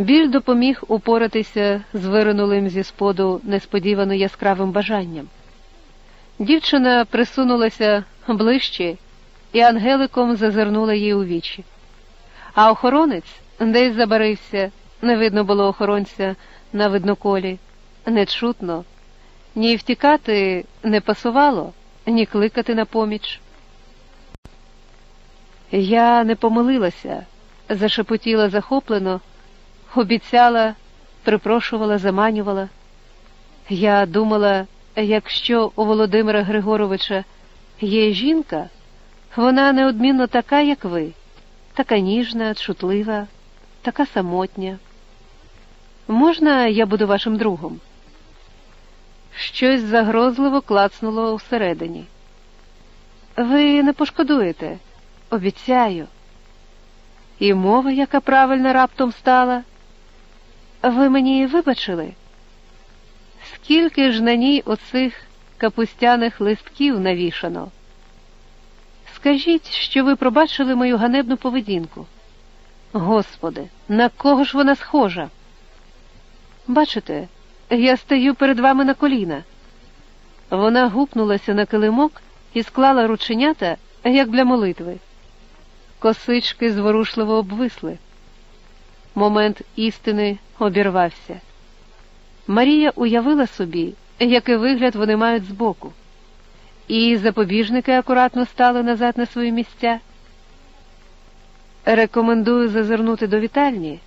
Біль допоміг упоратися з виринулим зі споду несподівано яскравим бажанням. Дівчина присунулася ближче і ангеликом зазирнула їй у вічі. А охоронець десь забарився, не видно було охоронця на видноколі, нечутно, ні втікати не пасувало, ні кликати на поміч. Я не помилилася, зашепотіла захоплено, обіцяла, припрошувала, заманювала. Я думала, якщо у Володимира Григоровича є жінка, вона неодмінно така, як ви, така ніжна, чутлива, така самотня. Можна я буду вашим другом? Щось загрозливо клацнуло всередині. Ви не пошкодуєте, обіцяю. І мова, яка правильно раптом стала. Ви мені вибачили? Скільки ж на ній оцих капустяних листків навішано? Скажіть, що ви пробачили мою ганебну поведінку. Господи, на кого ж вона схожа? Бачите, я стою перед вами на коліна. Вона гупнулася на килимок і склала рученята, як для молитви. Косички зворушливо обвисли. Момент істини обірвався. Марія уявила собі, який вигляд вони мають збоку, і запобіжники акуратно стали назад на свої місця. Рекомендую зазирнути до вітальні.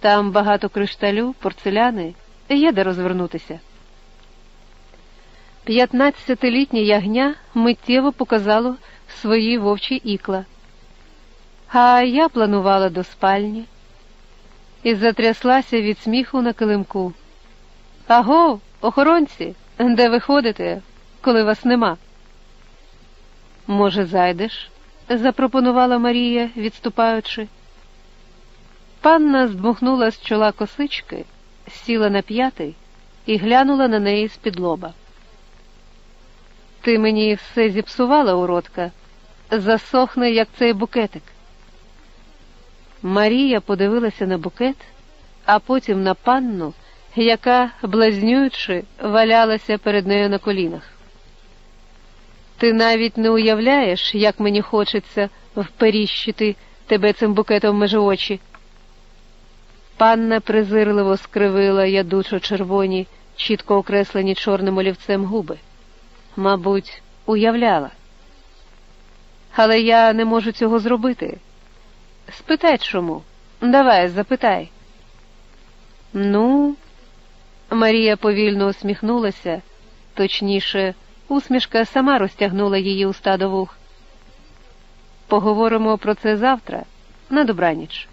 Там багато кришталю, порцеляни, є де розвернутися. П'ятнадцятилітнє ягня миттєво показало свої вовчі ікла. А я планувала до спальні і затряслася від сміху на килимку. Аго, охоронці, де ви ходите, коли вас нема? Може, зайдеш? запропонувала Марія, відступаючи. Панна здмухнула з чола косички, сіла на п'ятий і глянула на неї з-під лоба. Ти мені все зіпсувала, уродка, засохне, як цей букетик. Марія подивилася на букет, а потім на панну, яка, блазнюючи, валялася перед нею на колінах. Ти навіть не уявляєш, як мені хочеться вперіщити тебе цим букетом межи очі. Панна презирливо скривила ядучо червоні, чітко окреслені чорним олівцем губи. Мабуть, уявляла. Але я не можу цього зробити. Спитай чому. Давай, запитай. Ну, Марія повільно усміхнулася, точніше, усмішка сама розтягнула її уста до вух. Поговоримо про це завтра, на добраніч.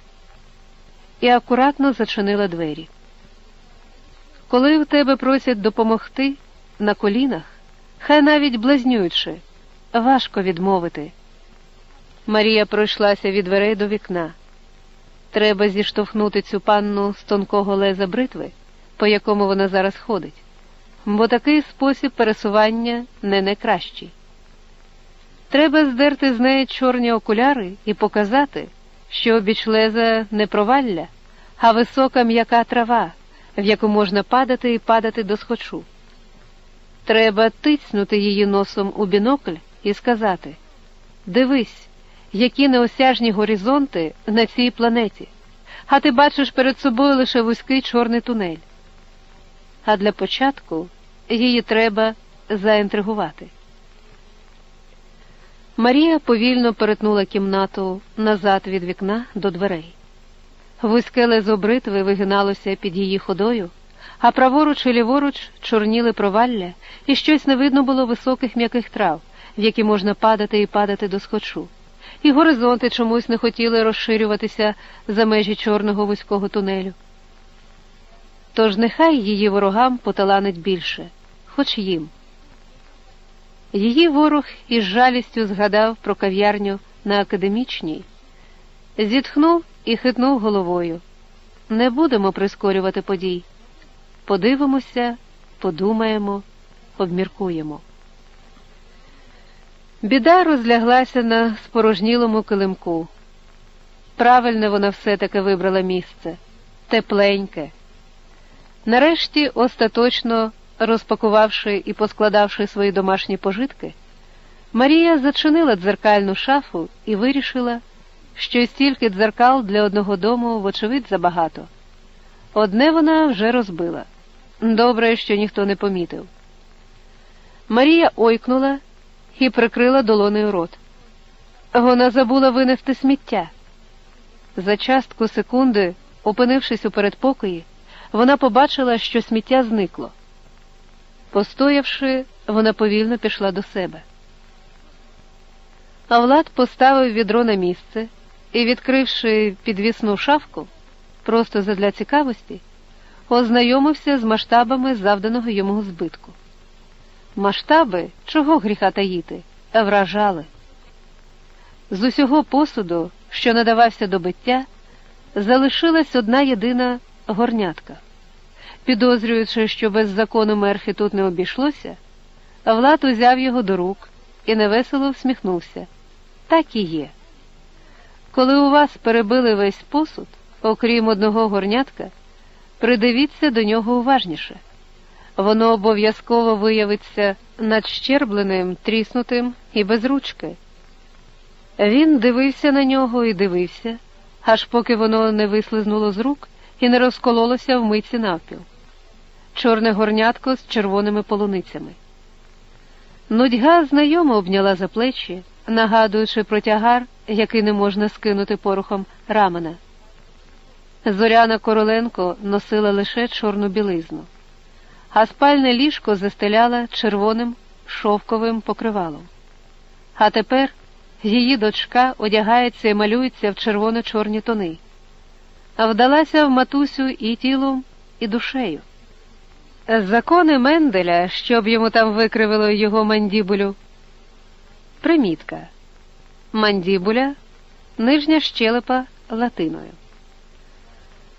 І акуратно зачинила двері. Коли в тебе просять допомогти на колінах, хай навіть блазнюючи, важко відмовити. Марія пройшлася від дверей до вікна. Треба зіштовхнути цю панну з тонкого леза бритви, по якому вона зараз ходить, бо такий спосіб пересування не найкращий. Треба здерти з неї чорні окуляри і показати, що обіч леза не провалля, а висока м'яка трава, в яку можна падати і падати до схочу. Треба тицнути її носом у бінокль і сказати Дивись, які неосяжні горизонти на цій планеті, а ти бачиш перед собою лише вузький чорний тунель. А для початку її треба заінтригувати. Марія повільно перетнула кімнату назад від вікна до дверей. Вузьке лезо бритви вигиналося під її ходою, а праворуч і ліворуч чорніли провалля, і щось не видно було високих м'яких трав, в які можна падати і падати до схочу і горизонти чомусь не хотіли розширюватися за межі чорного вузького тунелю. Тож нехай її ворогам поталанить більше, хоч їм. Її ворог із жалістю згадав про кав'ярню на академічній, зітхнув і хитнув головою. Не будемо прискорювати подій. Подивимося, подумаємо, обміркуємо. Біда розляглася на спорожнілому килимку. Правильне вона все таки вибрала місце тепленьке. Нарешті, остаточно розпакувавши і поскладавши свої домашні пожитки, Марія зачинила дзеркальну шафу і вирішила, що стільки дзеркал для одного дому, вочевидь, забагато. Одне вона вже розбила. Добре, що ніхто не помітив. Марія ойкнула і прикрила долонею рот. Вона забула винести сміття. За частку секунди, опинившись у передпокої, вона побачила, що сміття зникло. Постоявши, вона повільно пішла до себе. А Влад поставив відро на місце і, відкривши підвісну шафку, просто задля цікавості, ознайомився з масштабами завданого йому збитку. Масштаби, чого гріха таїти, вражали. З усього посуду, що надавався до биття, залишилась одна єдина горнятка. Підозрюючи, що без закону мерхи тут не обійшлося, Влад узяв його до рук і невесело всміхнувся. Так і є. Коли у вас перебили весь посуд, окрім одного горнятка, придивіться до нього уважніше. Воно обов'язково виявиться надщербленим, тріснутим і без ручки. Він дивився на нього і дивився, аж поки воно не вислизнуло з рук і не розкололося в миці навпіл. Чорне горнятко з червоними полуницями. Нудьга знайомо обняла за плечі, нагадуючи про тягар, який не можна скинути порохом рамена. Зоряна Короленко носила лише чорну білизну, а спальне ліжко застеляла червоним шовковим покривалом. А тепер її дочка одягається і малюється в червоно-чорні тони, а вдалася в матусю і тілом, і душею. Закони Менделя, щоб йому там викривило його мандібулю. Примітка. Мандібуля нижня щелепа латиною.